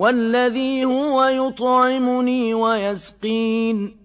وَالَّذِي هُوَ يُطْعِمُنِي وَيَسْقِينِ